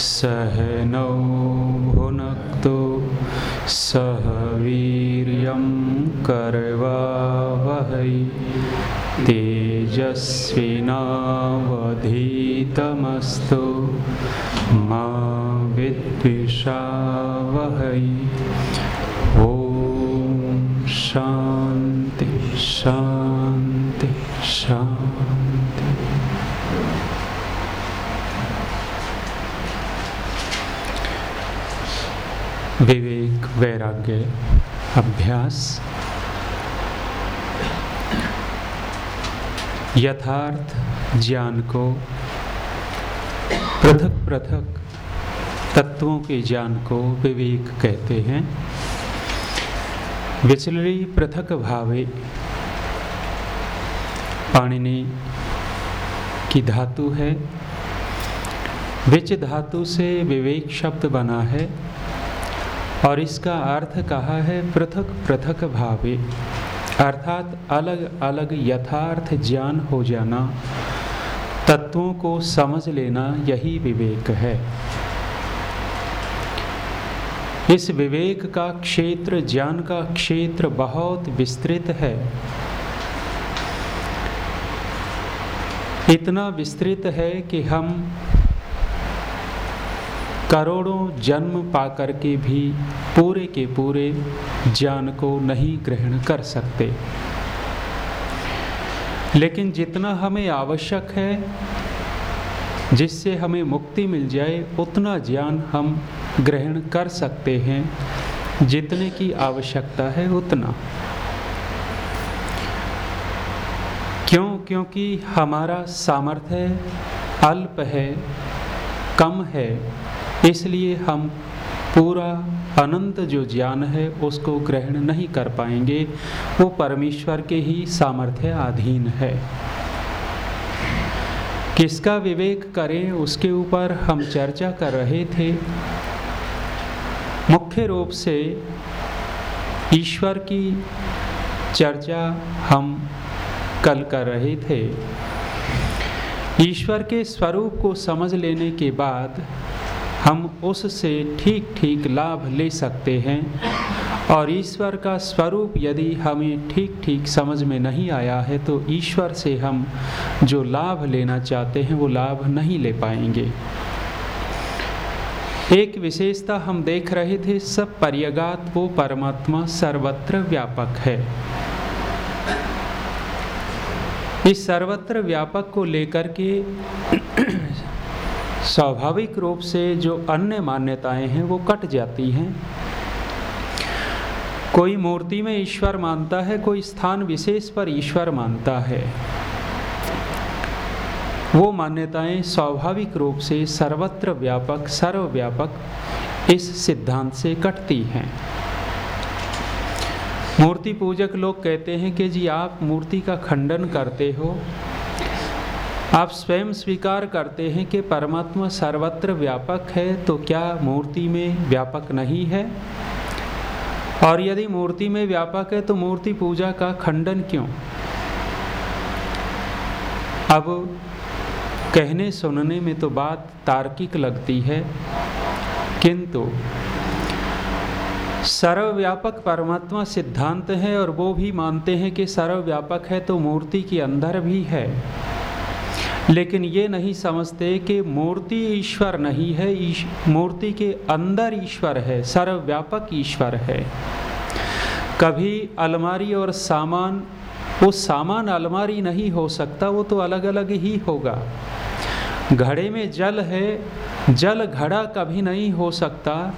सहनौ भुनक्तु सह वीर्यं करवावहै तेजस्विनावधीतमस्तु मा विद्विषावहै। वैराग्य, अभ्यास, यथार्थ ज्ञान को, पृथक पृथक तत्वों के ज्ञान को विवेक कहते हैं। विचलरी पृथक भावे, पाणिनि की धातु है। विच धातु से विवेक शब्द बना है और इसका अर्थ कहा है पृथक पृथक भावे। अर्थात अलग अलग यथार्थ ज्ञान हो जाना, तत्वों को समझ लेना यही विवेक है। इस विवेक का क्षेत्र, ज्ञान का क्षेत्र बहुत विस्तृत है। इतना विस्तृत है कि हम करोड़ों जन्म पाकर के भी पूरे के पूरे ज्ञान को नहीं ग्रहण कर सकते। लेकिन जितना हमें आवश्यक है, जिससे हमें मुक्ति मिल जाए, उतना ज्ञान हम ग्रहण कर सकते हैं। जितने की आवश्यकता है उतना। क्यों? क्योंकि हमारा सामर्थ्य अल्प है, कम है इसलिए हम पूरा अनंत जो ज्ञान है, उसको ग्रहण नहीं कर पाएँगे। वो परमेश्वर के ही सामर्थ्य अधीन है। किसका विवेक करें, उसके ऊपर हम चर्चा कर रहे थे। मुख्य रूप से ईश्वर की चर्चा हम कल कर रहे थे। ईश्वर के स्वरूप को समझ लेने के बाद हम उससे ठीक ठीक लाभ ले सकते हैं। और ईश्वर का स्वरूप यदि हमें ठीक ठीक समझ में नहीं आया है तो ईश्वर से हम जो लाभ लेना चाहते हैं, वो लाभ नहीं ले पाएँगे। एक विशेषता हम देख रहे थे, सब पर्यगात वो परमात्मा सर्वत्र व्यापक है। इस सर्वत्र व्यापक को लेकर के स्वाभाविक रूप से जो अन्य मान्यताएँ हैं वो कट जाती हैं। कोई मूर्ति में ईश्वर मानता है, कोई स्थान विशेष पर ईश्वर मानता है। वो मान्यताएँ स्वाभाविक रूप से सर्वत्र व्यापक, सर्वव्यापक इस सिद्धांत से कटती हैं। मूर्ति पूजक लोग कहते हैं कि जी आप मूर्ति का खंडन करते हो आप स्वयं स्वीकार करते हैं कि परमात्मा सर्वत्र व्यापक है तो क्या मूर्ति में व्यापक नहीं है? और यदि मूर्ति में व्यापक है तो मूर्ति पूजा का खंडन क्यों? अब कहने सुनने में तो बात तार्किक लगती है, किंतु सर्वव्यापक परमात्मा सिद्धांत है और वो भी मानते हैं कि सर्वव्यापक है तो मूर्ति के अंदर भी है। लेकिन ये नहीं समझते कि मूर्ति ईश्वर नहीं है मूर्ति के अंदर ईश्वर है, सर्वव्यापक ईश्वर है। कभी अलमारी और सामान, वो सामान अलमारी नहीं हो सकता, वो तो अलग अलग ही होगा। घड़े में जल है, जल घड़ा कभी नहीं हो सकता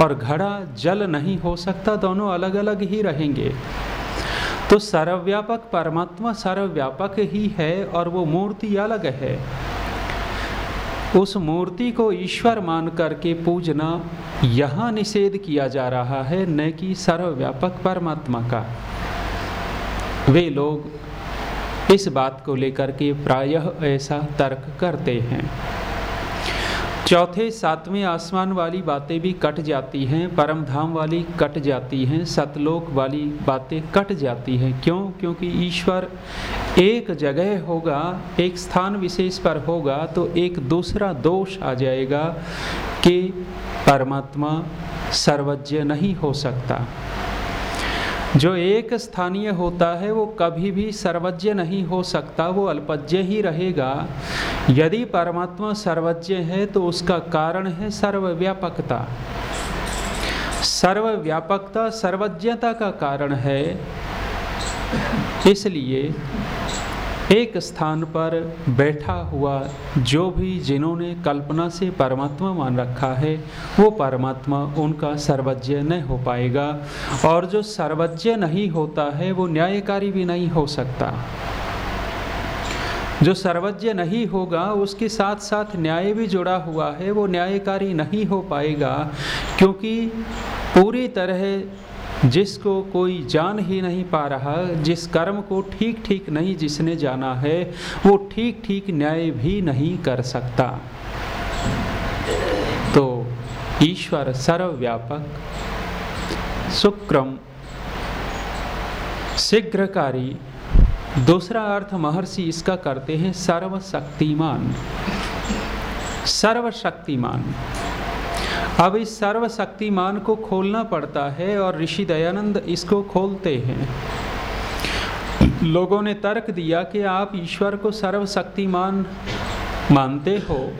और घड़ा जल नहीं हो सकता, दोनों अलग अलग ही रहेंगे। तो सर्वव्यापक परमात्मा सर्वव्यापक ही है और वो मूर्ति अलग है। उस मूर्ति को ईश्वर मान करके पूजना यहाँ निषेध किया जा रहा है न कि सर्वव्यापक परमात्मा का। वे लोग इस बात को लेकर के प्रायः ऐसा तर्क करते हैं। चौथे, सातवें आसमान वाली बातें भी कट जाती हैं परम धाम वाली कट जाती हैं, सतलोक वाली बातें कट जाती हैं। क्यों? क्योंकि ईश्वर एक जगह होगा, एक स्थान विशेष पर होगा तो एक दूसरा दोष आ जाएगा कि परमात्मा सर्वज्ञ नहीं हो सकता। जो एक स्थानीय होता है, वो कभी भी सर्वज्ञ नहीं हो सकता, वो अल्पज्ञ ही रहेगा। यदि परमात्मा सर्वज्ञ है तो उसका कारण है सर्वव्यापकता। सर्वव्यापकता सर्वज्ञता का कारण है। इसलिए एक स्थान पर बैठा हुआ जो भी जिन्होंने कल्पना से परमात्मा मान रखा है, वो परमात्मा उनका सर्वज्ञ नहीं हो पाएगा और जो सर्वज्ञ नहीं होता है, वो न्यायकारी भी नहीं हो सकता। जो सर्वज्ञ नहीं होगा, उसके साथ साथ न्याय भी जुड़ा हुआ है, वो न्यायकारी नहीं हो पाएगा, क्योंकि पूरी तरह जिसको कोई जान ही नहीं पा रहा, जिस कर्म को ठीक ठीक नहीं जिसने जाना है, वो ठीक ठीक न्याय भी नहीं कर सकता। तो ईश्वर सर्वव्यापक, सुक्रम, शीघ्रकारी। दूसरा अर्थ महर्षि इसका करते हैं सर्वशक्तिमान। सर्वशक्तिमान। अब इस सर्वशक्तिमान को खोलना पड़ता है और ऋषि दयानंद इसको खोलते हैं। लोगों ने तर्क दिया कि आप ईश्वर को सर्वशक्तिमान मानते हो।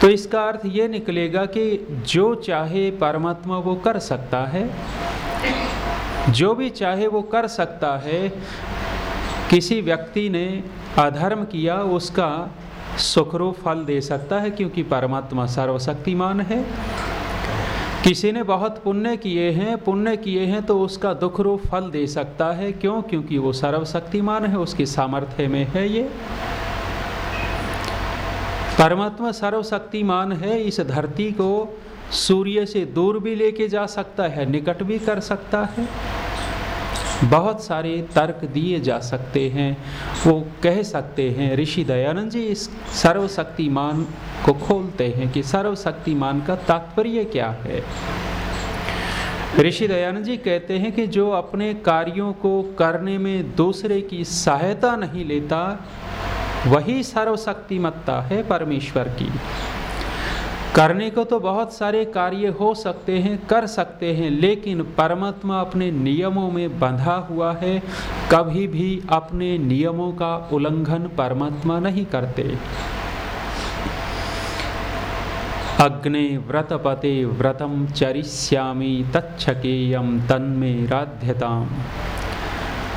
तो इसका अर्थ ये निकलेगा कि जो चाहे परमात्मा वो कर सकता है। जो भी चाहे वो कर सकता है, किसी व्यक्ति ने अधर्म किया, उसका सुखरूप फल दे सकता है क्योंकि परमात्मा सर्वशक्तिमान है। किसी ने बहुत पुण्य किए हैं, पुण्य किए हैं तो उसका दुख रूप फल दे सकता है। क्यों? क्योंकि वो सर्वशक्तिमान है, उसकी सामर्थ्य में है ये। परमात्मा सर्वशक्तिमान है, इस धरती को सूर्य से दूर भी लेके जा सकता है, निकट भी कर सकता है। बहुत सारे तर्क दिए जा सकते हैं, वो कह सकते हैं। ऋषि दयानंद जी इस सर्वशक्तिमान को खोलते हैं कि सर्वशक्तिमान का तात्पर्य क्या है। ऋषि दयानंद जी कहते हैं कि जो अपने कार्यों को करने में दूसरे की सहायता नहीं लेता, वही सर्वशक्तिमत्ता है परमेश्वर की। करने को तो बहुत सारे कार्य हो सकते हैं, कर सकते हैं, लेकिन परमात्मा अपने नियमों में बंधा हुआ है। कभी भी अपने नियमों का उल्लंघन परमात्मा नहीं करते। अग्ने व्रतपते व्रतम चरिष्यामी तच्छकेयम तन्मे राध्यताम।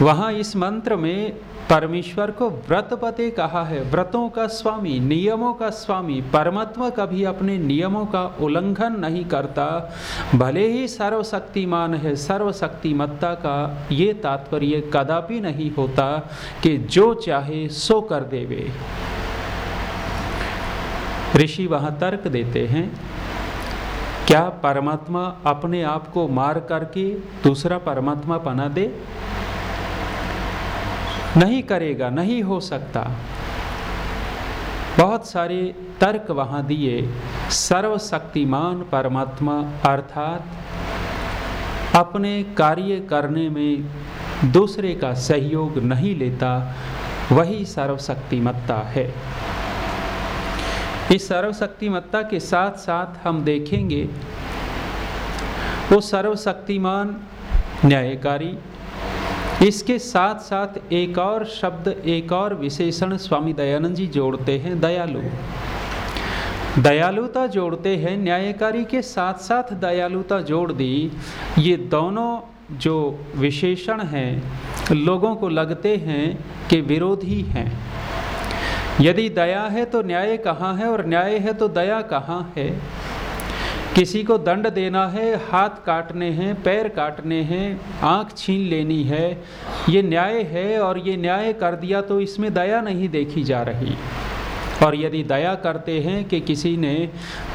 वहाँ इस मंत्र में परमेश्वर को व्रतपते कहा है, व्रतों का स्वामी, नियमों का स्वामी, परमात्मा कभी अपने नियमों का उल्लंघन नहीं करता। भले ही सर्वशक्तिमान है, सर्वशक्तिमत्ता का ये तात्पर्य कदापि नहीं होता कि जो चाहे सो कर देवे। ऋषि वहाँ तर्क देते हैं, क्या परमात्मा अपने आप को मार करके दूसरा परमात्मा बना दे? नहीं करेगा, नहीं हो सकता। बहुत सारे तर्क वहाँ दिए, सर्वशक्तिमान परमात्मा अर्थात अपने कार्य करने में दूसरे का सहयोग नहीं लेता, वही सर्वशक्तिमत्ता है। इस सर्वशक्तिमत्ता के साथ साथ हम देखेंगे, वो सर्वशक्तिमान, न्यायकारी इसके साथ साथ एक और शब्द, एक और विशेषण स्वामी दयानंद जी जोड़ते हैं, दयालु। दयालुता जोड़ते हैं, न्यायकारी के साथ साथ दयालुता जोड़ दी। ये दोनों जो विशेषण हैं, लोगों को लगते हैं कि विरोधी हैं। यदि दया है तो न्याय कहाँ है और न्याय है तो दया कहाँ है? किसी को दंड देना है, हाथ काटने हैं, पैर काटने हैं, आँख छीन लेनी है, ये न्याय है और ये न्याय कर दिया तो इसमें दया नहीं देखी जा रही। और यदि दया करते हैं कि किसी ने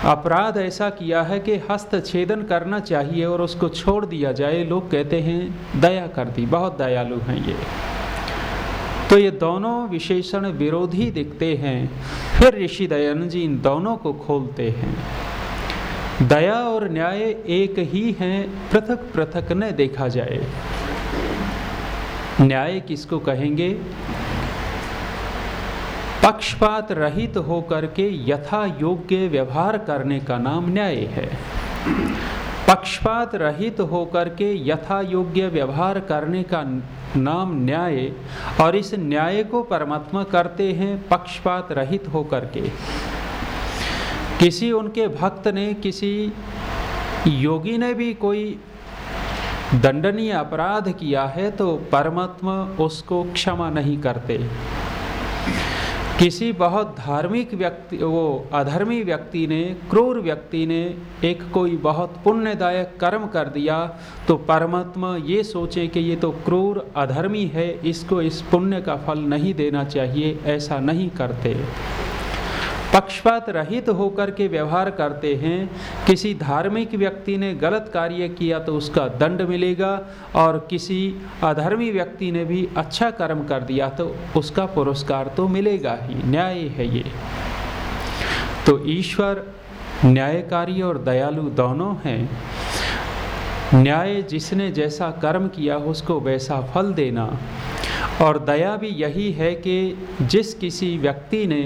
अपराध ऐसा किया है कि हस्तछेदन करना चाहिए और उसको छोड़ दिया जाए, लोग कहते हैं, दया कर दी, बहुत दयालु हैं ये। तो ये दोनों विशेषण विरोधी दिखते हैं। फिर ऋषि दयानंद जी इन दोनों को खोलते हैं। दया और न्याय एक ही हैं, पृथक पृथक न देखा जाए। न्याय किसको कहेंगे? पक्षपात रहित होकर के यथा योग्य व्यवहार करने का नाम न्याय है। पक्षपात रहित होकर के यथा योग्य व्यवहार करने का नाम न्याय, और इस न्याय को परमात्मा करते हैं, पक्षपात रहित होकर के। किसी उनके भक्त ने, किसी योगी ने भी कोई दंडनीय अपराध किया है तो परमात्मा उसको क्षमा नहीं करते। किसी बहुत धार्मिक व्यक्ति, वो अधर्मी व्यक्ति ने, क्रूर व्यक्ति ने एक कोई बहुत पुण्यदायक कर्म कर दिया तो परमात्मा ये सोचे कि ये तो क्रूर अधर्मी है, इसको इस पुण्य का फल नहीं देना चाहिए, ऐसा नहीं करते। पक्षपात रहित होकर के व्यवहार करते हैं। किसी धार्मिक व्यक्ति ने गलत कार्य किया तो उसका दंड मिलेगा और किसी अधर्मी व्यक्ति ने भी अच्छा कर्म कर दिया तो उसका पुरस्कार तो मिलेगा ही। न्याय है ये। तो ईश्वर, न्यायकारी और दयालु दोनों हैं। न्याय जिसने जैसा कर्म किया उसको वैसा फल देना। और दया भी यही है कि जिस किसी व्यक्ति ने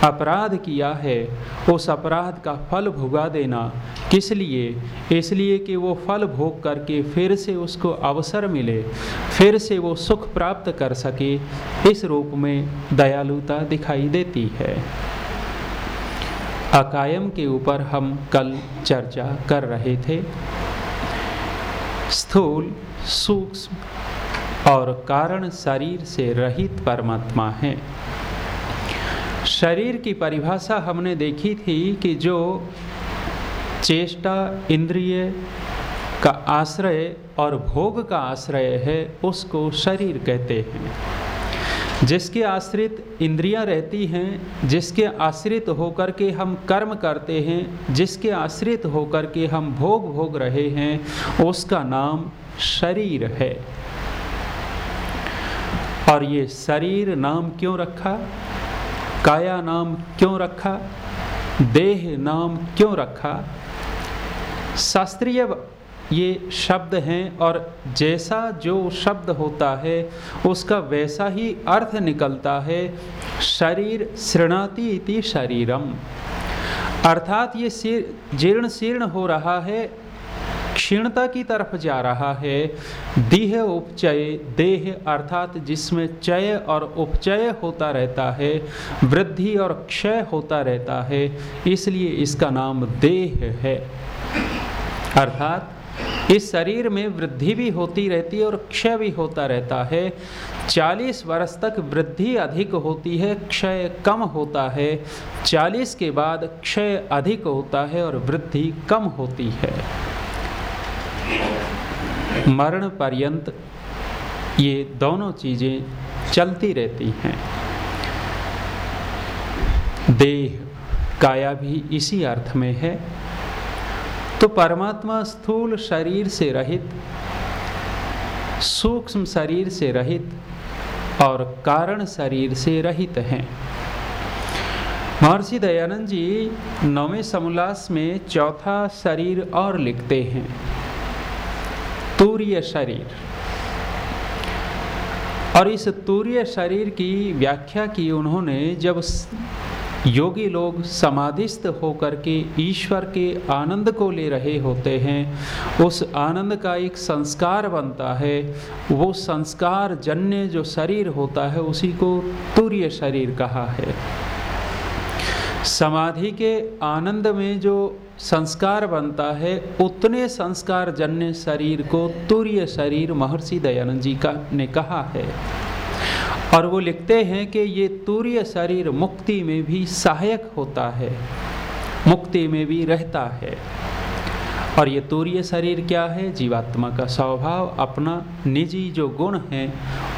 अपराध किया है, उस अपराध का फल भुगा देना। किस लिए? इसलिए कि वो फल भोग करके फिर से उसको अवसर मिले, फिर से वो सुख प्राप्त कर सके, इस रूप में दयालुता दिखाई देती है। अकायम के ऊपर हम कल चर्चा कर रहे थे। स्थूल, सूक्ष्म और कारण शरीर से रहित परमात्मा है। शरीर की परिभाषा हमने देखी थी कि जो चेष्टा, इंद्रिय का आश्रय और भोग का आश्रय है, उसको शरीर कहते हैं। जिसके आश्रित इंद्रियाँ रहती हैं, जिसके आश्रित होकर के हम कर्म करते हैं, जिसके आश्रित होकर के हम भोग भोग रहे हैं, उसका नाम शरीर है। और ये शरीर नाम क्यों रखा? काया नाम क्यों रखा? देह नाम क्यों रखा? शास्त्रीय ये शब्द हैं और जैसा जो शब्द होता है, उसका वैसा ही अर्थ निकलता है, शरीर श्रृणाति इति शरीरम। अर्थात ये जीर्ण शीर्ण हो रहा है क्षीणता की तरफ़ जा रहा है। देह उपचय, देह अर्थात जिसमें चय और उपचय होता रहता है, वृद्धि और क्षय होता रहता है, इसलिए इसका नाम देह है। अर्थात, इस शरीर में वृद्धि भी होती रहती है और क्षय भी होता रहता है। 40 वर्ष तक वृद्धि अधिक होती है, क्षय कम होता है। 40 के बाद क्षय अधिक होता है और वृद्धि कम होती है। मरण पर्यंत ये दोनों चीज़ें चलती रहती हैं। देह काया भी इसी अर्थ में है। तो परमात्मा स्थूल शरीर से रहित, सूक्ष्म शरीर से रहित और कारण शरीर से रहित हैं। महर्षि दयानंद जी नौवें समोल्लास में चौथा शरीर और लिखते हैं। तूर्य शरीर। और इस तूर्य शरीर की व्याख्या की उन्होंने जब योगी लोग समाधिस्थ होकर के ईश्वर के आनंद को ले रहे होते हैं, उस आनंद का एक संस्कार बनता है। वो संस्कार जन्य जो शरीर होता है, उसी को तूर्य शरीर कहा है। समाधि के आनंद में जो संस्कार बनता है, उतने संस्कार जन्य शरीर को तुर्य शरीर महर्षि दयानंद जी का ने कहा है। और वो लिखते हैं कि ये तुर्य शरीर मुक्ति में भी सहायक होता है, मुक्ति में भी रहता है। और ये तूर्य शरीर क्या है? जीवात्मा का स्वभाव, अपना निजी जो गुण है,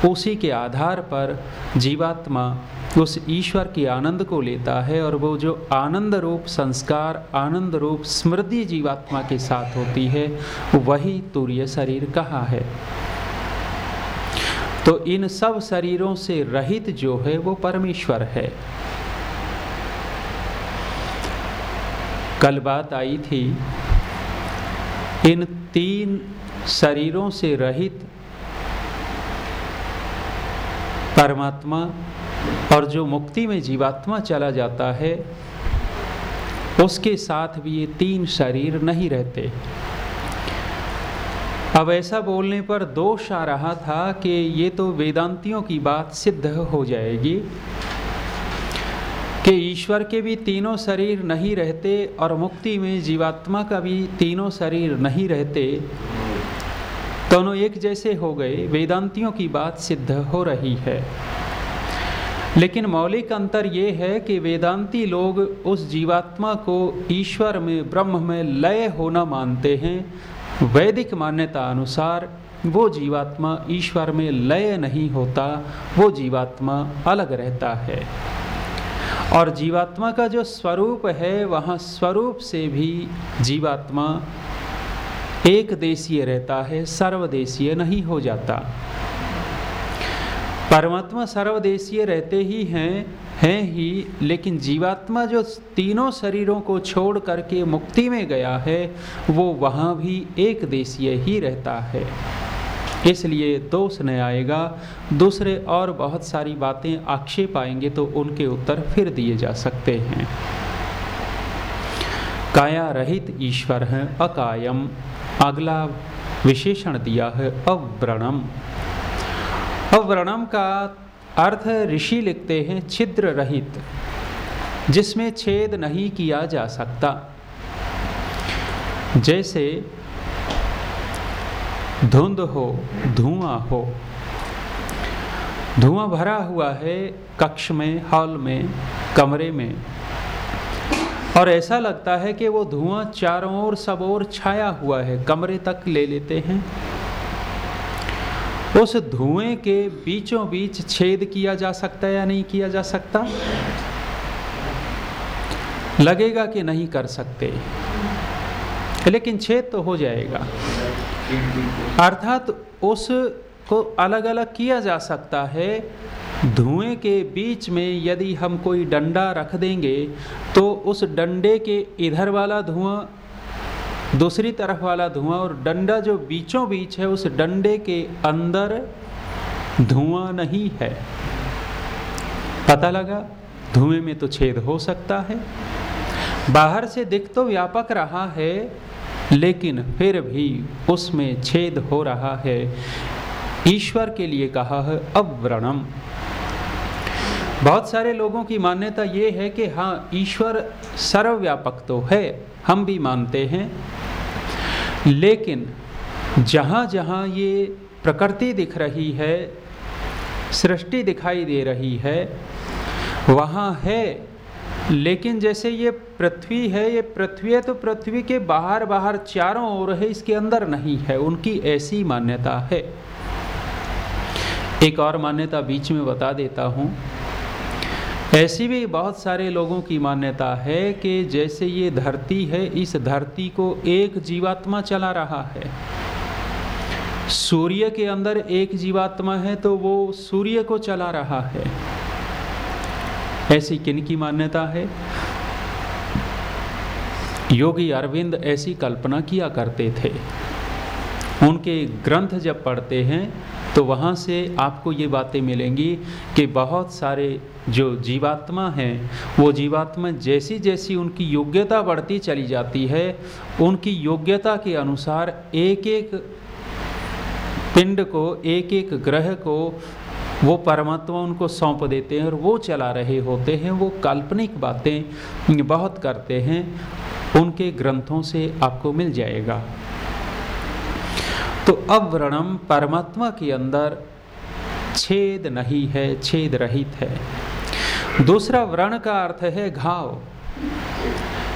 उसी के आधार पर जीवात्मा उस ईश्वर के आनंद को लेता है और वो जो आनंद रूप संस्कार आनंद रूप स्मृति जीवात्मा के साथ होती है, वही तूर्य शरीर कहा है? तो इन सब शरीरों से रहित जो है, वो परमेश्वर है। कल बात आई थी, इन तीन शरीरों से रहित परमात्मा और जो मुक्ति में जीवात्मा चला जाता है, उसके साथ भी ये तीन शरीर नहीं रहते। अब ऐसा बोलने पर दोष आ रहा था कि ये तो वेदांतियों की बात सिद्ध हो जाएगी कि ईश्वर के भी तीनों शरीर नहीं रहते और मुक्ति में जीवात्मा का भी तीनों शरीर नहीं रहते, दोनों एक जैसे हो गए। वेदांतियों की बात सिद्ध हो रही है। लेकिन मौलिक अंतर ये है कि वेदांती लोग उस जीवात्मा को ईश्वर में, ब्रह्म में लय होना मानते हैं। वैदिक मान्यता अनुसार वो जीवात्मा ईश्वर में लय नहीं होता, वो जीवात्मा अलग रहता है। और जीवात्मा का जो स्वरूप है, वहाँ स्वरूप से भी जीवात्मा एक देशीय रहता है, सर्वदेशीय नहीं हो जाता। परमात्मा सर्वदेशीय रहते ही हैं हैं ही, लेकिन जीवात्मा जो तीनों शरीरों को छोड़ करके मुक्ति में गया है, वो वहाँ भी एक देशीय ही रहता है। इसलिए दोष न आएगा, दूसरे और बहुत सारी बातें आक्षेप आएँगे तो उनके उत्तर फिर दिए जा सकते हैं। काया रहित ईश्वर है अकायम, अगला विशेषण दिया है अव्रणम। अव्रणम का अर्थ ऋषि लिखते हैं छिद्र रहित, जिसमें छेद नहीं किया जा सकता। जैसे धुंध हो, धुआँ हो, धुआँ भरा हुआ है कक्ष में, हॉल में, कमरे में, और ऐसा लगता है कि वो धुआँ चारों ओर, सब ओर छाया हुआ है, कमरे तक ले लेते हैं। उस धुएँ के बीचों बीच छेद किया जा सकता है या नहीं किया जा सकता? लगेगा कि नहीं कर सकते। लेकिन छेद तो हो जाएगा। अर्थात उस को अलग अलग किया जा सकता है। धुएँ के बीच में यदि हम कोई डंडा रख देंगे तो उस डंडे के इधर वाला धुआँ दूसरी तरफ़ वाला धुआँ और डंडा जो बीचों बीच है, उस डंडे के अंदर धुआँ नहीं है। पता लगा, धुएँ में तो छेद हो सकता है। बाहर से दिख तो व्यापक रहा है, लेकिन फिर भी उसमें छेद हो रहा है। ईश्वर के लिए कहा है अव्रणम बहुत सारे लोगों की मान्यता ये है कि हाँ ईश्वर सर्वव्यापक तो है, हम भी मानते हैं। लेकिन जहाँ जहाँ ये प्रकृति दिख रही है, सृष्टि दिखाई दे रही है, वहाँ है। लेकिन जैसे ये पृथ्वी है, ये पृथ्वी है तो पृथ्वी के बाहर बाहर चारों ओर है, इसके अंदर नहीं है, उनकी ऐसी मान्यता है। एक और मान्यता बीच में बता देता हूँ। ऐसी भी बहुत सारे लोगों की मान्यता है कि जैसे ये धरती है, इस धरती को एक जीवात्मा चला रहा है। सूर्य के अंदर एक जीवात्मा है तो वो सूर्य को चला रहा है। ऐसी किन की मान्यता है? योगी अरविंद ऐसी कल्पना किया करते थे। उनके ग्रंथ जब पढ़ते हैं तो वहाँ से आपको ये बातें मिलेंगी कि बहुत सारे जो जीवात्मा हैं, वो जीवात्मा जैसी जैसी उनकी योग्यता बढ़ती चली जाती है, उनकी योग्यता के अनुसार एक एक पिंड को एक एक ग्रह को वो परमात्मा उनको सौंप देते हैं और वो चला रहे होते हैं, वो काल्पनिक बातें बहुत करते हैं, उनके ग्रंथों से आपको मिल जाएगा। तो अव्रणम परमात्मा के अंदर छेद नहीं है, छेद रहित है। दूसरा व्रण का अर्थ है घाव।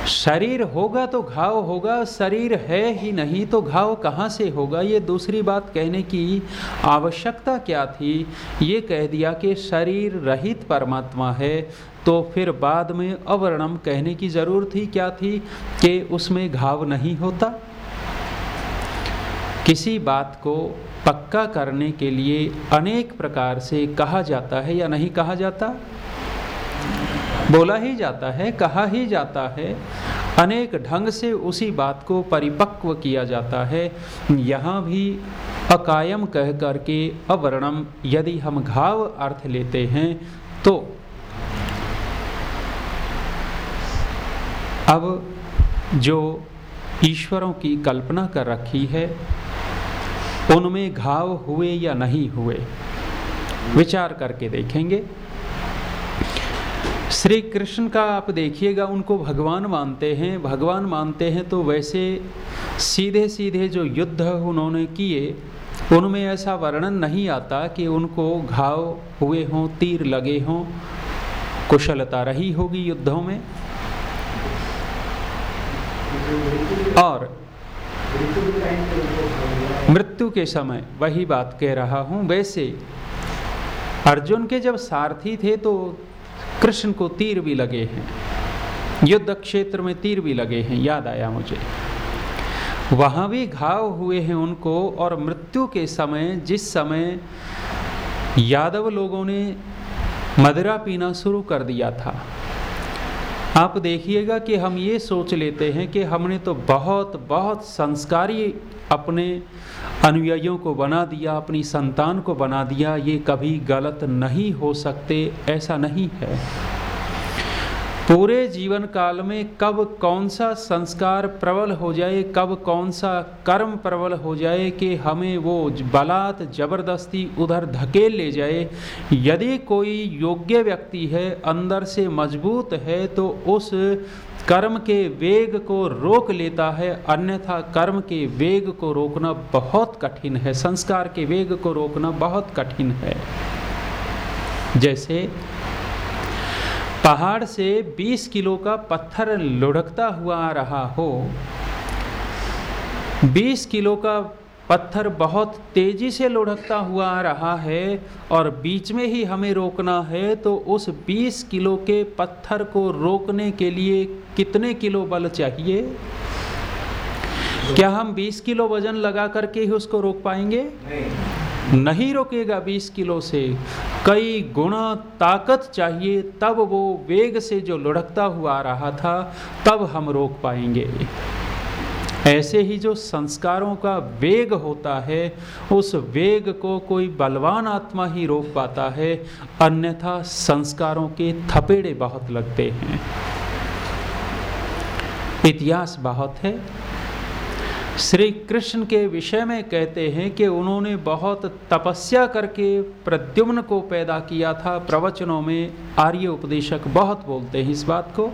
शरीर होगा तो घाव होगा, शरीर है ही नहीं तो घाव कहाँ से होगा? ये दूसरी बात कहने की आवश्यकता क्या थी? ये कह दिया कि शरीर रहित परमात्मा है तो फिर बाद में अवर्णम कहने की ज़रूरत ही क्या थी कि उसमें घाव नहीं होता? किसी बात को पक्का करने के लिए अनेक प्रकार से कहा जाता है या नहीं कहा जाता? बोला ही जाता है, कहा ही जाता है। अनेक ढंग से उसी बात को परिपक्व किया जाता है। यहाँ भी अकायम कह करके अवर्णम, यदि हम घाव अर्थ लेते हैं तो। अब जो ईश्वरों की कल्पना कर रखी है उनमें घाव हुए या नहीं हुए? विचार करके देखेंगे। श्री कृष्ण का आप देखिएगा, उनको भगवान मानते हैं। भगवान मानते हैं तो वैसे सीधे सीधे जो युद्ध उन्होंने किए, उनमें ऐसा वर्णन नहीं आता कि उनको घाव हुए हों, तीर लगे हों, कुशलता रही होगी युद्धों में। और मृत्यु के समय वही बात कह रहा हूँ, वैसे अर्जुन के जब सारथी थे तो कृष्ण को तीर भी लगे हैं, युद्ध क्षेत्र में तीर भी लगे हैं, याद आया मुझे। वहाँ भी घाव हुए हैं उनको और मृत्यु के समय, जिस समय यादव लोगों ने मदिरा पीना शुरू कर दिया था। आप देखिएगा कि हम ये सोच लेते हैं कि हमने तो बहुत बहुत संस्कारी अपने अनुयायियों को बना दिया, अपनी संतान को बना दिया, ये कभी गलत नहीं हो सकते, ऐसा नहीं है। पूरे जीवन काल में कब कौन सा संस्कार प्रबल हो जाए, कब कौन सा कर्म प्रबल हो जाए कि हमें वो बलात् ज़बरदस्ती उधर धकेल ले जाए। यदि कोई योग्य व्यक्ति है, अंदर से मज़बूत है तो उस कर्म के वेग को रोक लेता है, अन्यथा कर्म के वेग को रोकना बहुत कठिन है, संस्कार के वेग को रोकना बहुत कठिन है। जैसे पहाड़ से 20 किलो का पत्थर लुढ़कता हुआ आ रहा हो 20 किलो का पत्थर बहुत तेज़ी से लुढ़कता हुआ आ रहा है और बीच में ही हमें रोकना है तो उस 20 किलो के पत्थर को रोकने के लिए कितने किलो बल चाहिए? क्या हम 20 किलो वज़न लगा करके ही उसको रोक पाएँगे? नहीं। नहीं रोकेगा 20 किलो से। कई गुणा ताकत चाहिए तब वो वेग से जो लुढ़कता हुआ आ रहा था तब हम रोक पाएँगे। ऐसे ही जो संस्कारों का वेग होता है, उस वेग को कोई बलवान आत्मा ही रोक पाता है, अन्यथा संस्कारों के थपेड़े बहुत लगते हैं। इतिहास बहुत है। श्री कृष्ण के विषय में कहते हैं कि उन्होंने बहुत तपस्या करके प्रद्युम्न को पैदा किया था। प्रवचनों में आर्य उपदेशक बहुत बोलते हैं इस बात को।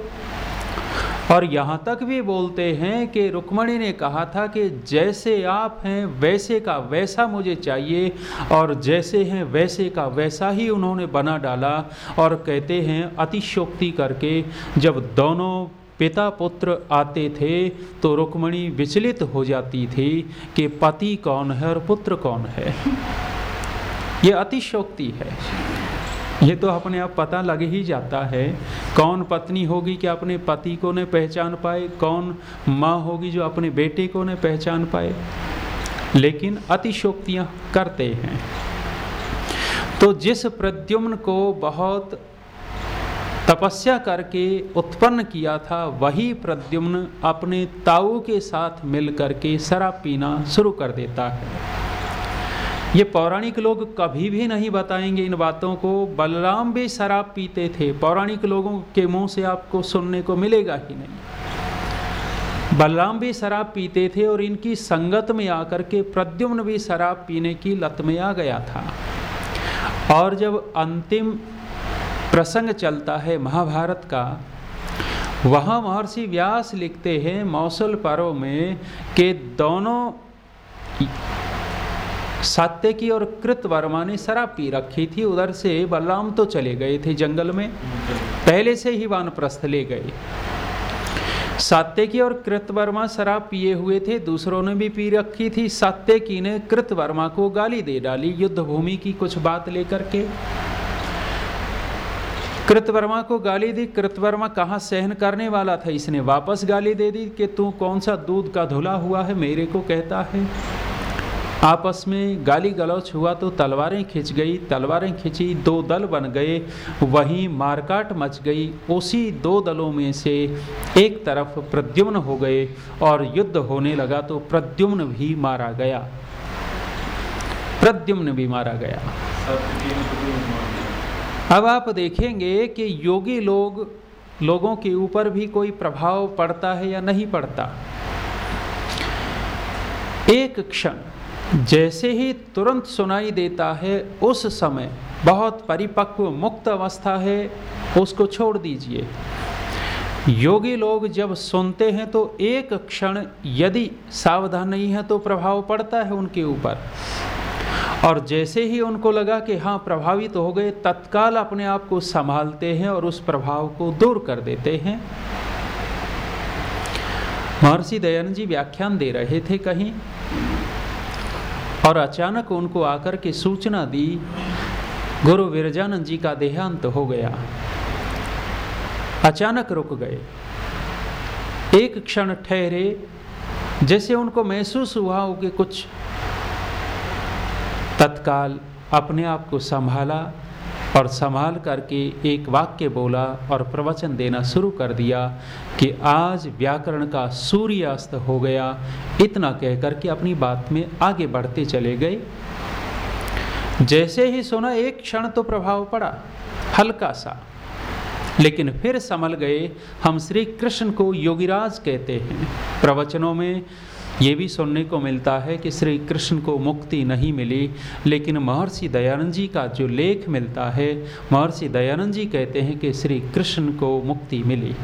और यहाँ तक भी बोलते हैं कि रुक्मणी ने कहा था कि जैसे आप हैं, वैसे का वैसा मुझे चाहिए और जैसे हैं, वैसे का वैसा ही उन्होंने बना डाला और कहते हैं अतिशोक्ति करके जब दोनों पिता पुत्र आते थे तो रुक्मणी विचलित हो जाती थी कि पति कौन है और पुत्र कौन है। ये अतिशोक्ति है। ये तो अपने आप पता लग ही जाता है। कौन पत्नी होगी कि अपने पति को ने पहचान पाए? कौन माँ होगी जो अपने बेटे को ने पहचान पाए? लेकिन अतिशोक्तियाँ करते हैं। तो जिस प्रद्युम्न को बहुत तपस्या करके उत्पन्न किया था, वही प्रद्युम्न अपने ताऊ के साथ मिल करके शराब पीना शुरू कर देता है। ये पौराणिक लोग कभी भी नहीं बताएँगे इन बातों को। बलराम भी शराब पीते थे। पौराणिक लोगों के मुँह से आपको सुनने को मिलेगा ही नहीं। बलराम भी शराब पीते थे और इनकी संगत में आकर के प्रद्युम्न भी शराब पीने की लत में आ गया था। और जब अंतिम प्रसंग चलता है महाभारत का, वहाँ महर्षि व्यास लिखते हैं मौसल पर्व में कि दोनों सात्यकी और कृत वर्मा ने शराब पी रखी थी। उधर से बलराम तो चले गए थे जंगल में। पहले से ही वानप्रस्थ ले गए। सात्यकी और कृतवर्मा शराब पिए हुए थे। दूसरों ने भी पी रखी थी। सात्यकी ने कृतवर्मा को गाली दे डाली। युद्ध भूमि की कुछ बात लेकर के। कृतवर्मा को गाली दी। कृतवर्मा कहाँ सहन करने वाला था? इसने वापस गाली दे दी कि तू कौन सा दूध का धुला हुआ है? मेरे को कहता है। आपस में गाली गलौच हुआ तो तलवारें खिंच गई, तलवारें खिंची, दो दल बन गए, वहीं मारकाट मच गई, उसी दो दलों में से एक तरफ़ प्रद्युम्न हो गए और युद्ध होने लगा तो प्रद्युम्न भी मारा गया। प्रद्युम्न भी मारा गया। अब आप देखेंगे कि योगी लोग, लोगों के ऊपर भी कोई प्रभाव पड़ता है या नहीं पड़ता। एक क्षण जैसे ही तुरंत सुनाई देता है, उस समय बहुत परिपक्व मुक्त अवस्था है, उसको छोड़ दीजिए। योगी लोग जब सुनते हैं तो एक क्षण यदि सावधान नहीं है तो प्रभाव पड़ता है उनके ऊपर। और जैसे ही उनको लगा कि हाँ प्रभावित तो हो गए, तत्काल अपने आप को संभालते हैं और उस प्रभाव को दूर कर देते हैं। महर्षि दयानंद जी व्याख्यान दे रहे थे कहीं। और अचानक उनको आकर के सूचना दी, गुरु विरजानंद जी का देहांत हो गया। अचानक रुक गए। एक क्षण ठहरे, जैसे उनको महसूस हुआ हो कि कुछ तत्काल अपने आप को संभाला और संभाल करके एक वाक्य बोला और प्रवचन देना शुरू कर दिया कि आज व्याकरण का सूर्यास्त हो गया। इतना कहकर के अपनी बात में आगे बढ़ते चले गए। जैसे ही सुना, एक क्षण तो प्रभाव पड़ा, हल्का सा। लेकिन फिर संभल गए। हम श्री कृष्ण को योगीराज कहते हैं। प्रवचनों में ये भी सुनने को मिलता है कि श्री कृष्ण को मुक्ति नहीं मिली, लेकिन महर्षि दयानंद जी का जो लेख मिलता है, महर्षि दयानंद जी कहते हैं कि श्री कृष्ण को मुक्ति मिली।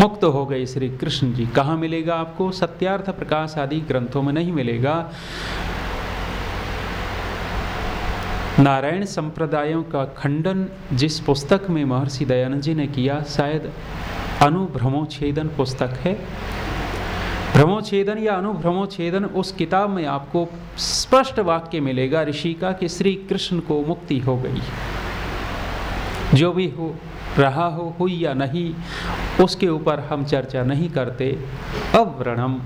मुक्त हो गए श्री कृष्ण जी। कहाँ मिलेगा आपको? सत्यार्थ प्रकाश आदि ग्रंथों में नहीं मिलेगा। नारायण संप्रदायों का खंडन जिस पुस्तक में महर्षि दयानंद जी ने किया, शायद अनुभ्रमोच्छेदन पुस्तक है। भ्रमोच्छेदन या अनुभ्रमोच्छेदन, उस किताब में आपको स्पष्ट वाक्य मिलेगा ऋषि का कि श्री कृष्ण को मुक्ति हो गई। जो भी हो, रहा हो, हुई या नहीं, उसके ऊपर हम चर्चा नहीं करते। अव्रणम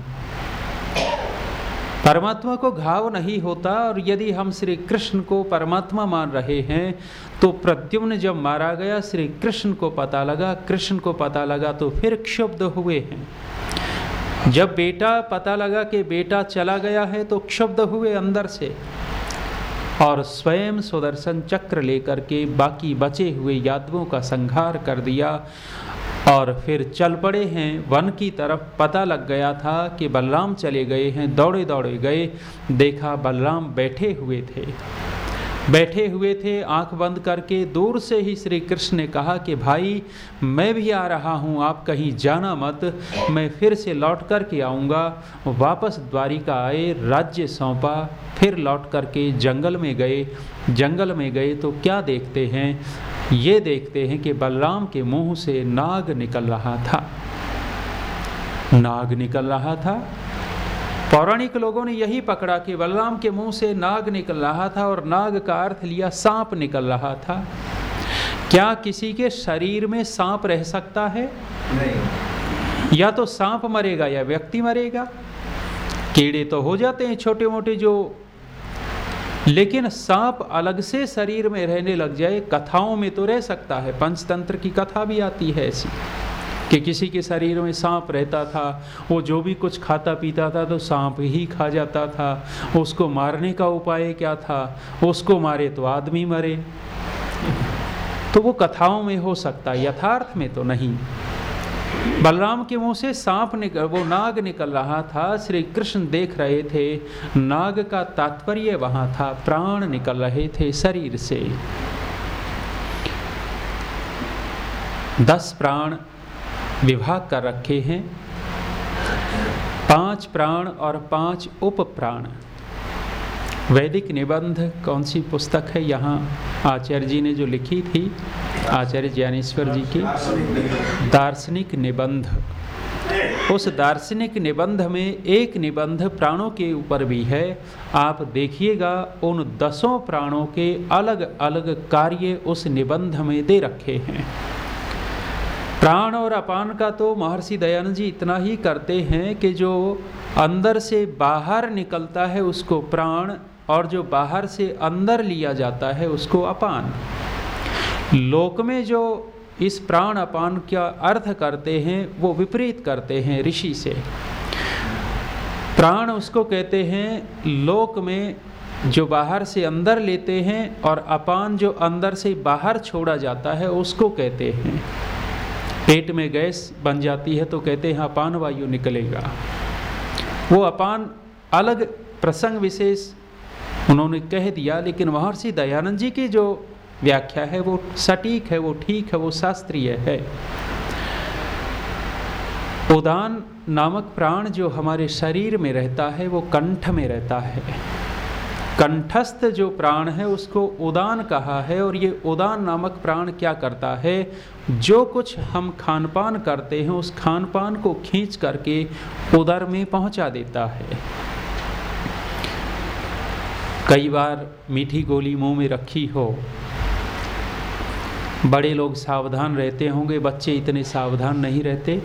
परमात्मा को घाव नहीं होता और यदि हम श्री कृष्ण को परमात्मा मान रहे हैं तो प्रद्युम्न जब मारा गया श्री कृष्ण को पता लगा, कृष्ण को पता लगा तो फिर क्षुब्ध हुए हैं। जब बेटा पता लगा कि बेटा चला गया है तो क्षुब्ध हुए अंदर से और स्वयं सुदर्शन चक्र लेकर के बाकी बचे हुए यादवों का संहार कर दिया और फिर चल पड़े हैं। वन की तरफ़ पता लग गया था कि बलराम चले गए हैं दौड़े दौड़े गए। देखा बलराम बैठे हुए थे। बैठे हुए थे, आँख बंद करके दूर से ही श्री कृष्ण ने कहा कि भाई, मैं भी आ रहा हूँ, आप कहीं जाना मत, मैं फिर से लौट कर के आऊँगा। वापस द्वारिका आए, राज्य सौंपा, फिर लौट करके जंगल में गए। जंगल में गए तो क्या देखते हैं? ये देखते हैं कि बलराम के मुँह से नाग निकल रहा था। नाग निकल रहा था? पौराणिक लोगों ने यही पकड़ा कि बलराम के मुँह से नाग निकल रहा था और नाग का अर्थ लिया सांप निकल रहा था। क्या किसी के शरीर में सांप रह सकता है? नहीं। या तो सांप मरेगा या व्यक्ति मरेगा। कीड़े तो हो जाते हैं छोटे मोटे जो। लेकिन सांप अलग से शरीर में रहने लग जाए कथाओं में तो रह सकता है पंचतंत्र की कथा भी आती है ऐसी। कि किसी के शरीर में सांप रहता था, वो जो भी कुछ खाता पीता था तो सांप ही खा जाता था। उसको मारने का उपाय क्या था? उसको मारे तो आदमी मरे। तो वो कथाओं में हो सकता, यथार्थ में तो नहीं। बलराम के मुँह से सांप निकल, वो नाग निकल रहा था श्री कृष्ण देख रहे थे। नाग का तात्पर्य वहाँ था, प्राण निकल रहे थे शरीर से। दस प्राण विभाग कर रखे हैं। पाँच प्राण और पाँच उप प्राण वैदिक निबंध कौन सी पुस्तक है? यहाँ आचार्य जी ने जो लिखी थी, आचार्य ज्ञानेश्वर जी की, दार्शनिक निबंध। उस दार्शनिक निबंध में एक निबंध प्राणों के ऊपर भी है। आप देखिएगा, उन दसों प्राणों के अलग अलग कार्य उस निबंध में दे रखे हैं। प्राण और अपान का तो महर्षि दयानंद जी इतना ही करते हैं कि जो अंदर से बाहर निकलता है, उसको प्राण और जो बाहर से अंदर लिया जाता है, उसको अपान। लोक में जो इस प्राण अपान का अर्थ करते हैं, वो विपरीत करते हैं ऋषि से। प्राण उसको कहते हैं, लोक में जो बाहर से अंदर लेते हैं और अपान जो अंदर से बाहर छोड़ा जाता है, उसको कहते हैं। पेट में गैस बन जाती है तो कहते हैं, अपान वायु निकलेगा। वो अपान अलग प्रसंग विशेष उन्होंने कह दिया, लेकिन महर्षि दयानंद जी की जो व्याख्या है, वो सटीक है, वो ठीक है, वो शास्त्रीय है। उदान नामक प्राण जो हमारे शरीर में रहता है, वो कंठ में रहता है। कंठस्थ जो प्राण है, उसको उदान कहा है, और ये उदान नामक प्राण क्या करता है जो कुछ हम खान पान करते हैं, उस खान पान को खींच करके उदर में पहुँचा देता है। कई बार मीठी गोली मुँह में रखी हो, बड़े लोग सावधान रहते होंगे, बच्चे इतने सावधान नहीं रहते।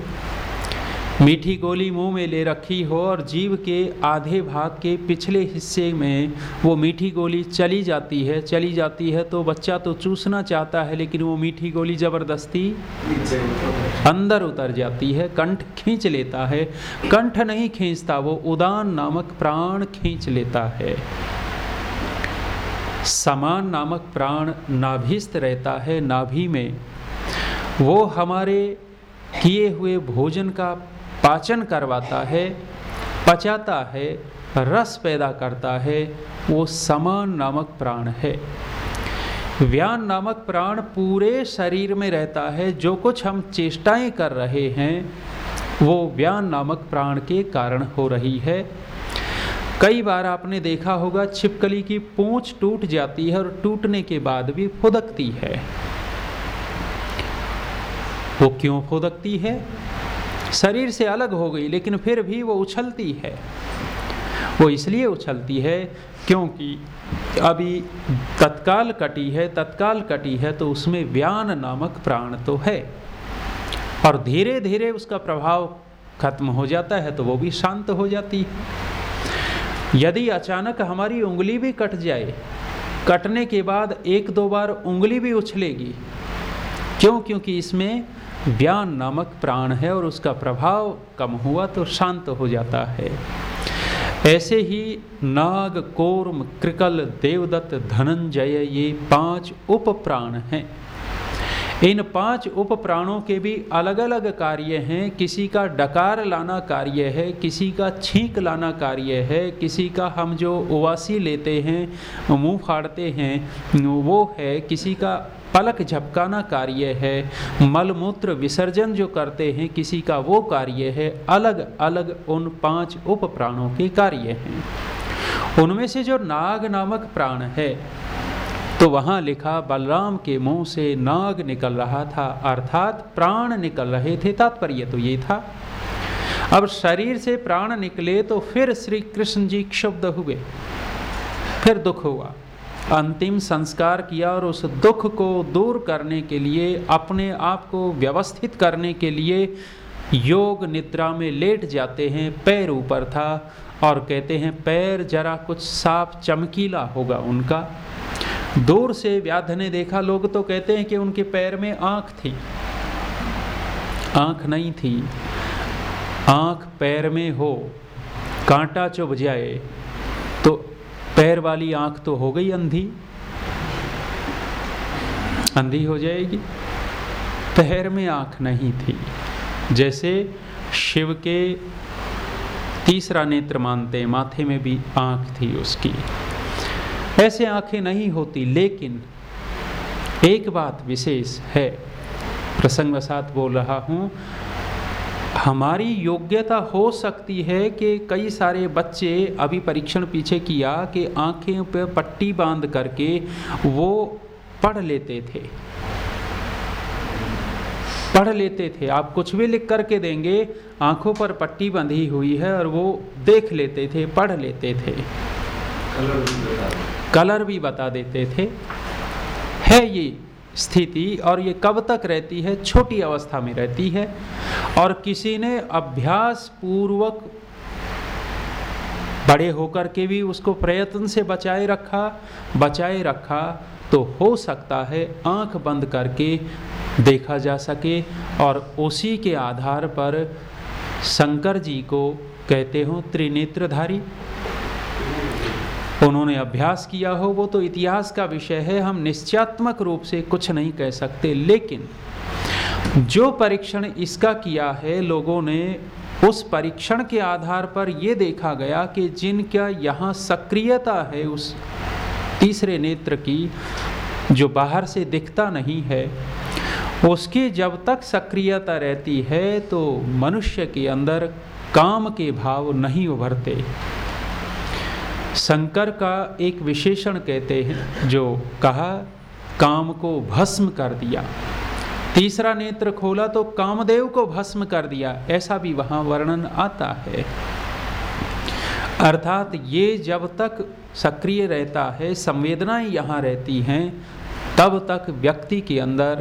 मीठी गोली मुँह में ले रखी हो और जीव के आधे भाग के पिछले हिस्से में वो मीठी गोली चली जाती है, चली जाती है तो बच्चा तो चूसना चाहता है लेकिन वो मीठी गोली ज़बरदस्ती अंदर उतर जाती है, कंठ खींच लेता है। कंठ नहीं खींचता, वो उदान नामक प्राण खींच लेता है। समान नामक प्राण नाभिस्थ रहता है नाभि में। वो हमारे किए हुए भोजन का पाचन करवाता है, पचाता है, रस पैदा करता है, वो समान नामक प्राण है। व्यान नामक प्राण पूरे शरीर में रहता है, जो कुछ हम चेष्टाएँ कर रहे हैं, वो व्यान नामक प्राण के कारण हो रही है। कई बार आपने देखा होगा, छिपकली की पूंछ टूट जाती है और टूटने के बाद भी फुदकती है। वो क्यों फुदकती है? शरीर से अलग हो गई, लेकिन फिर भी वो उछलती है। वो इसलिए उछलती है क्योंकि अभी तत्काल कटी है, तत्काल कटी है तो उसमें व्यान नामक प्राण तो है। और धीरे धीरे उसका प्रभाव खत्म हो जाता है तो वो भी शांत हो जाती है। यदि अचानक हमारी उंगली भी कट जाए, कटने के बाद एक दो बार उंगली भी उछलेगी, क्यों? क्योंकि इसमें व्यान नामक प्राण है और उसका प्रभाव कम हुआ तो शांत हो जाता है। ऐसे ही नाग, कोर्म, कृकल, देवदत्त, धनंजय ये पाँच उप प्राण हैं। इन पाँच उप प्राणों के भी अलग अलग कार्य हैं। किसी का डकार लाना कार्य है, किसी का छींक लाना कार्य है, किसी का हम जो उवासी लेते हैं, मुँह फाड़ते हैं, वो है किसी का पलक झपकाना कार्य है, मलमूत्र विसर्जन जो करते हैं, किसी का वो कार्य है। अलग अलग उन पाँच उप प्राणों के कार्य हैं। उनमें से जो नाग नामक प्राण है तो वहाँ लिखा, बलराम के मुँह से नाग निकल रहा था, अर्थात प्राण निकल रहे थे, तात्पर्य तो ये था। अब शरीर से प्राण निकले तो फिर श्री कृष्ण जी क्षुब्ध हुए। फिर दुख हुआ। अंतिम संस्कार किया और उस दुख को दूर करने के लिए, अपने आप को व्यवस्थित करने के लिए योग निद्रा में लेट जाते हैं, पैर ऊपर था और कहते हैं, पैर जरा कुछ साफ़ चमकीला होगा उनका। दूर से व्याध ने देखा, लोग तो कहते हैं कि उनके पैर में आँख थी। आँख नहीं थी। आँख पैर में हो, कांटा चुभ जाए तो पैर वाली आँख तो हो गई अंधी। अंधी हो जाएगी। पैर में आँख नहीं थी। जैसे शिव के तीसरा नेत्र मानते माथे में भी आँख थी उसकी। ऐसे आँखें नहीं होती, लेकिन एक बात विशेष है। प्रसंगवशात बोल रहा हूँ, हमारी योग्यता हो सकती है कि कई सारे बच्चे अभी परीक्षण पीछे किया कि आँखें पे पट्टी बाँध करके वो पढ़ लेते थे। पढ़ लेते थे। आप कुछ भी लिख करके देंगे, आँखों पर पट्टी बंधी हुई है और वो देख लेते थे, पढ़ लेते थे। कलर भी बता देते थे। है ये स्थिति और ये कब तक रहती है? छोटी अवस्था में रहती है। और किसी ने अभ्यास पूर्वक बड़े होकर के भी उसको प्रयत्न से बचाए रखा बचाए रखा तो हो सकता है आँख बंद करके देखा जा सके और उसी के आधार पर शंकर जी को कहते हो त्रिनेत्रधारी। उन्होंने अभ्यास किया हो, वो तो इतिहास का विषय है, हम निश्चयात्मक रूप से कुछ नहीं कह सकते। लेकिन जो परीक्षण इसका किया है, लोगों ने उस परीक्षण के आधार पर ये देखा गया कि जिनका यहाँ सक्रियता है उस तीसरे नेत्र की, जो बाहर से दिखता नहीं है, उसकी जब तक सक्रियता रहती है तो मनुष्य के अंदर काम के भाव नहीं उभरते। शंकर का एक विशेषण कहते हैं, जो कहा, काम को भस्म कर दिया। तीसरा नेत्र खोला तो कामदेव को भस्म कर दिया। ऐसा भी वहाँ वर्णन आता है। अर्थात ये जब तक सक्रिय रहता है, संवेदनाएँ यहाँ रहती हैं, तब तक व्यक्ति के अंदर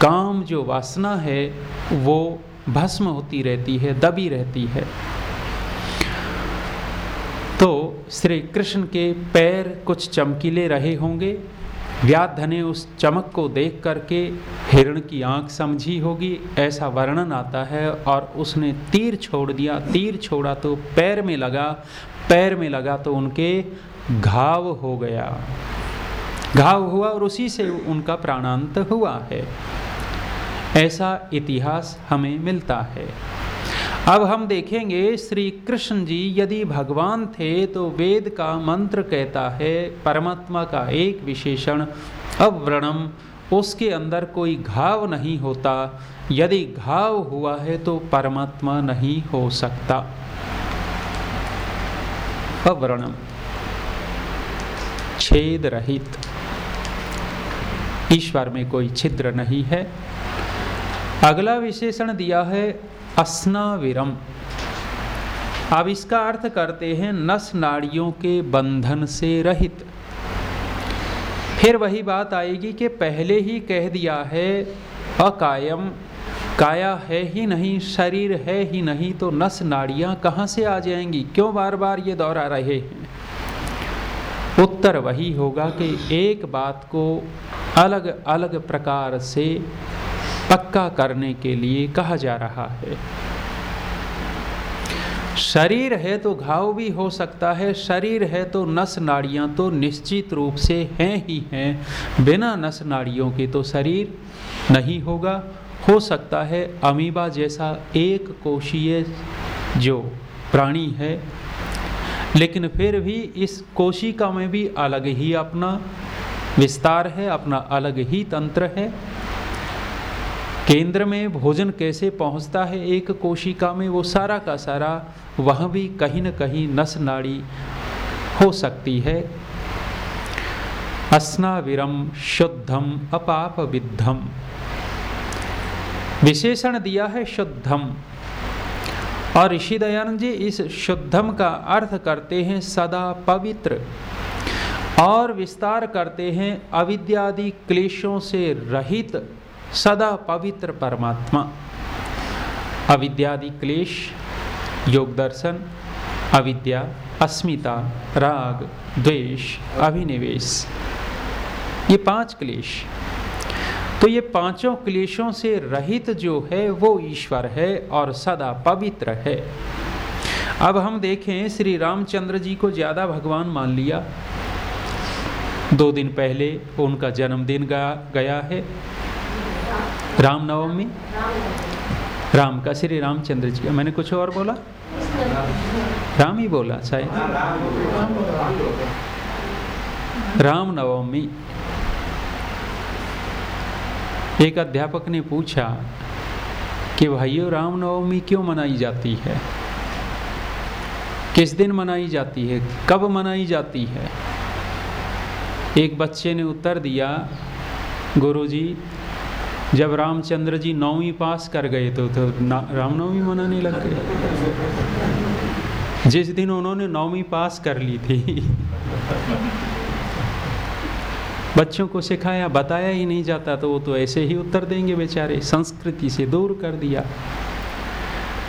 काम जो वासना है, वो भस्म होती रहती है, दबी रहती है तो श्री कृष्ण के पैर कुछ चमकीले रहे होंगे। व्याध ने उस चमक को देख करके हिरण की आँख समझी होगी। ऐसा वर्णन आता है और उसने तीर छोड़ दिया। तीर छोड़ा तो पैर में लगा। पैर में लगा तो उनके घाव हो गया। घाव हुआ और उसी से उनका प्राणांत हुआ है। ऐसा इतिहास हमें मिलता है। अब हम देखेंगे श्री कृष्ण जी, यदि भगवान थे तो वेद का मंत्र कहता है, परमात्मा का एक विशेषण अव्रणम उसके अंदर कोई घाव नहीं होता। यदि घाव हुआ है तो परमात्मा नहीं हो सकता। अव्रणम छेद रहित। ईश्वर में कोई छिद्र नहीं है। अगला विशेषण दिया है अस्नाविरम। अब इसका अर्थ करते हैं नस नाड़ियों के बंधन से रहित। फिर वही बात आएगी कि पहले ही कह दिया है, अकायम, काया है ही नहीं, शरीर है ही नहीं तो नस नाड़ियाँ कहाँ से आ जाएँगी? क्यों बार बार ये दोहरा रहे हैं? उत्तर वही होगा कि एक बात को अलग अलग प्रकार से पक्का करने के लिए कहा जा रहा है। शरीर है तो घाव भी हो सकता है, शरीर है तो नस नाड़ियाँ तो निश्चित रूप से हैं ही हैं। बिना नस नाड़ियों के तो शरीर नहीं होगा। हो सकता है अमीबा जैसा एक कोशीय जो प्राणी है, लेकिन फिर भी इस कोशिका में भी अलग ही अपना विस्तार है, अपना अलग ही तंत्र है। केंद्र में भोजन कैसे पहुँचता है एक कोशिका में, वो सारा का सारा वह भी कहीं न कहीं नस नाड़ी हो सकती है। अस्नाविरम शुद्धम अपाप विद्धम विशेषण दिया है शुद्धम और ऋषि दयानंद जी इस शुद्धम का अर्थ करते हैं सदा पवित्र और विस्तार करते हैं अविद्यादि क्लेशों से रहित सदा पवित्र परमात्मा। अविद्यादि क्लेश, योग दर्शन, अविद्या, अस्मिता, राग, द्वेष, अभिनिवेश। ये पाँच क्लेश। तो ये पाँचों क्लेशों से रहित जो है, वो ईश्वर है और सदा पवित्र है। अब हम देखें, श्री रामचंद्र जी को ज़्यादा भगवान मान लिया। दो दिन पहले उनका जन्मदिन गया गया है। रामनवमी? राम का श्री रामचंद्र जी का। मैंने कुछ और बोला? राम ही बोला शायद रामनवमी। एक अध्यापक ने पूछा कि भाइयों, रामनवमी क्यों मनाई जाती है? किस दिन मनाई जाती है? कब मनाई जाती है? एक बच्चे ने उत्तर दिया, गुरुजी जब रामचंद्र जी नौवीं पास कर गए तो, तो रामनवमी मनाने लग गए। जिस दिन उन्होंने नौवीं पास कर ली थी बच्चों को सिखाया बताया ही नहीं जाता तो वो तो ऐसे ही उत्तर देंगे बेचारे संस्कृति से दूर कर दिया।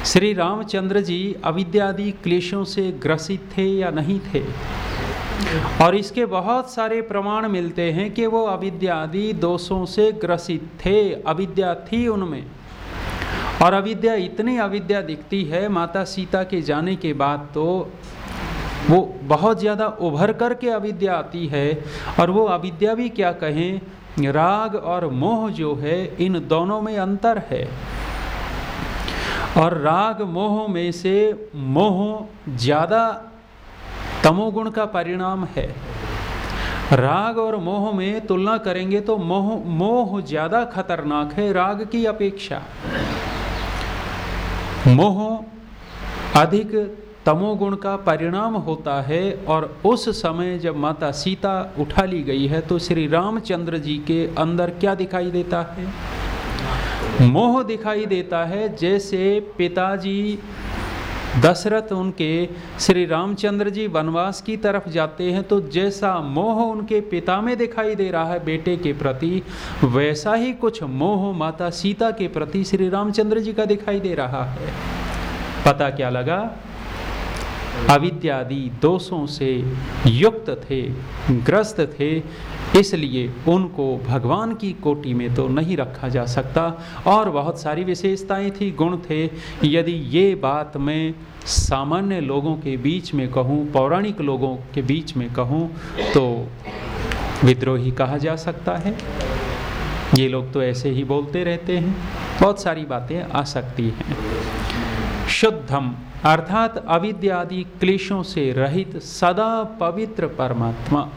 श्री रामचंद्र जी अविद्यादि क्लेशों से ग्रसित थे या नहीं थे? और इसके बहुत सारे प्रमाण मिलते हैं कि वो अविद्यादि दोषों से ग्रसित थे, अविद्या थी उनमें। और अविद्या इतनी अविद्या दिखती है माता सीता के जाने के बाद तो वो बहुत ज़्यादा उभर कर के अविद्या आती है। और वो अविद्या भी क्या कहें, राग और मोह जो है, इन दोनों में अंतर है। और राग मोह में से मोह ज़्यादा तमोगुण का परिणाम है। राग और मोह में तुलना करेंगे तो मोह मोह ज़्यादा खतरनाक है, राग की अपेक्षा। मोह अधिक तमोगुण का परिणाम होता है और उस समय जब माता सीता उठा ली गई है तो श्री रामचंद्र जी के अंदर क्या दिखाई देता है? मोह दिखाई देता है जैसे पिताजी दशरथ उनके श्री रामचंद्र जी वनवास की तरफ़ जाते हैं तो जैसा मोह उनके पिता में दिखाई दे रहा है बेटे के प्रति, वैसा ही कुछ मोह माता सीता के प्रति श्री रामचंद्र जी का दिखाई दे रहा है। पता क्या लगा? अविद्यादि दोषों से युक्त थे, ग्रस्त थे इसलिए उनको भगवान की कोटि में तो नहीं रखा जा सकता। और बहुत सारी विशेषताएँ थी, गुण थे। यदि ये बात मैं सामान्य लोगों के बीच में कहूँ, पौराणिक लोगों के बीच में कहूँ तो विद्रोही कहा जा सकता है। ये लोग तो ऐसे ही बोलते रहते हैं। बहुत सारी बातें आ सकती हैं। शुद्धम, अर्थात अविद्यादि क्लेशों से रहित सदा पवित्र परमात्मा।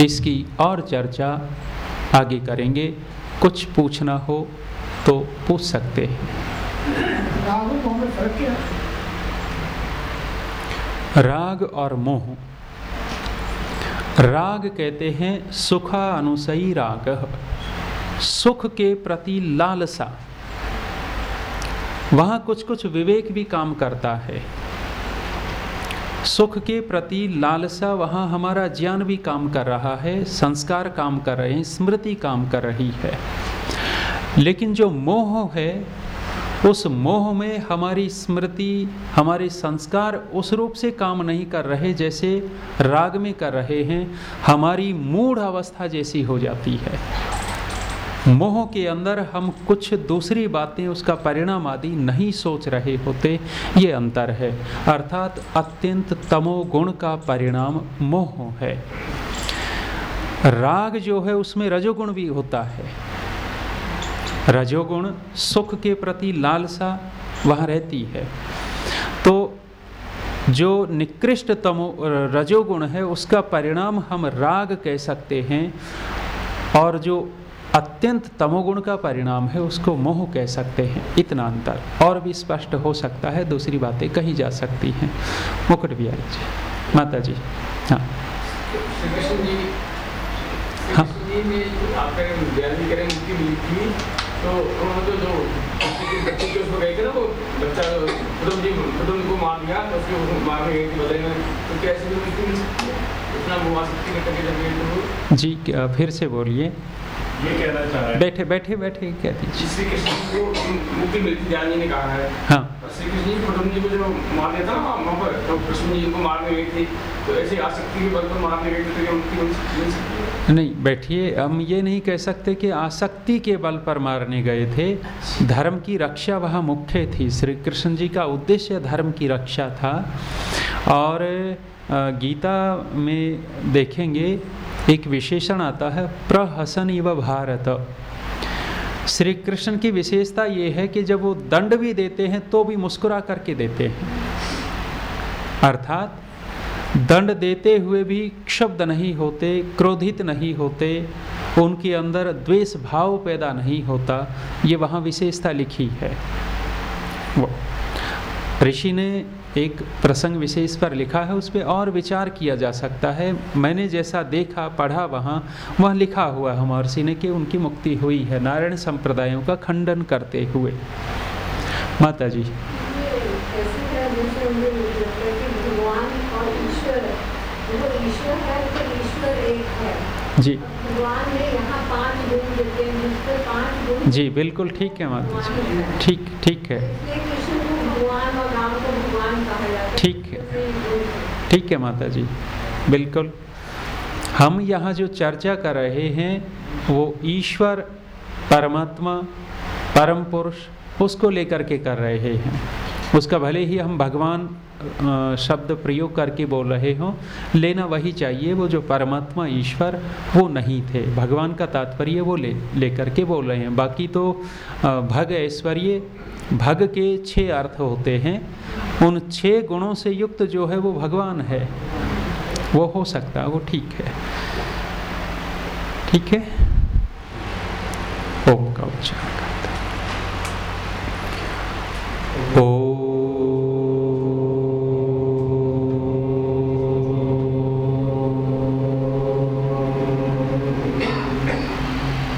इसकी और चर्चा आगे करेंगे। कुछ पूछना हो तो पूछ सकते हैं। राग और मोह राग कहते हैं सुखा अनुसई राग। सुख के प्रति लालसा। वहाँ कुछ कुछ विवेक भी काम करता है। सुख के प्रति लालसा, वहाँ हमारा ज्ञान भी काम कर रहा है, संस्कार काम कर रहे हैं, स्मृति काम कर रही है। लेकिन जो मोह है, उस मोह में हमारी स्मृति, हमारे संस्कार उस रूप से काम नहीं कर रहे जैसे राग में कर रहे हैं, हमारी मूढ़ अवस्था जैसी हो जाती है। मोह के अंदर हम कुछ दूसरी बातें उसका परिणाम आदि नहीं सोच रहे होते, ये अंतर है। अर्थात अत्यंत तमोगुण का परिणाम मोह है। राग जो है उसमें रजोगुण भी होता है। रजोगुण सुख के प्रति लालसा वहाँ रहती है। तो जो निकृष्ट तमो, रजोगुण है, उसका परिणाम हम राग कह सकते हैं और जो अत्यंत तमोगुण का परिणाम है उसको मोह कह सकते हैं इतना अंतर। और भी स्पष्ट हो सकता है दूसरी बातें कही जा सकती हैं। मुकुट बिहारी जी माता जी हाँ। हाँ। तो उन्होंने जो बच्चे के उसमें गए थे ना वो बच्चा कुटुम जी कुटुम को मार दिया तो उसको मारने गई थी बदले में। तो कैसे इतना वो आ सकती है जी फिर से बोलिए। ये कहना चाह रहा है। बैठे बैठे बैठे क्या दीजिए। श्री कृष्ण को मुक्ति मिलती जानी ने कहा है। हाँ। श्री कृष्ण जी जी को जो मार दिया था ना वहाँ पर तो कृष्ण जी को मारने गई थी। तो ऐसे आसक्ति के बल पर मारने गई थी तो क्या मुक्ति मिल सकती है। नहीं बैठिए हम ये नहीं कह सकते कि आसक्ति के बल पर मारने गए थे। धर्म की रक्षा वह मुख्य थी। श्री कृष्ण जी का उद्देश्य धर्म की रक्षा था। और गीता में देखेंगे एक विशेषण आता है, प्रहसन इव भारत। श्री कृष्ण की विशेषता ये है कि जब वो दंड भी देते हैं तो भी मुस्कुरा करके देते हैं। अर्थात, दंड देते हुए भी क्षब्द नहीं होते, क्रोधित नहीं होते, उनके अंदर द्वेष भाव पैदा नहीं होता, ये वहाँ विशेषता लिखी है। ऋषि ने एक प्रसंग विशेष पर लिखा है, उस पर और विचार किया जा सकता है। मैंने जैसा देखा, पढ़ा वहाँ, वह लिखा हुआ है महर्षि ने कि उनकी मुक्ति हुई है, नारायण संप्रदायों का खंडन करते हुए। माता जी। जी जी बिल्कुल ठीक है माता जी ठीक ठीक है इसलिए कृष्ण को भगवान और राम को भगवान कहा जाता है ठीक है। ठीक है माता जी बिल्कुल। हम यहाँ जो चर्चा कर रहे हैं, वो ईश्वर, परमात्मा, परम पुरुष, उसको लेकर के कर रहे हैं। उसका भले ही हम भगवान शब्द प्रयोग करके बोल रहे हो, लेना वही चाहिए वो जो परमात्मा ईश्वर वो नहीं थे। भगवान का तात्पर्य वो ले, लेकर के बोल रहे हैं। बाकी तो भग ऐश्वर्य, भग के छह अर्थ होते हैं। उन छह गुणों से युक्त जो है वो भगवान है। वो हो सकता है वो ठीक है। ठीक है? ओम का उच्चारण।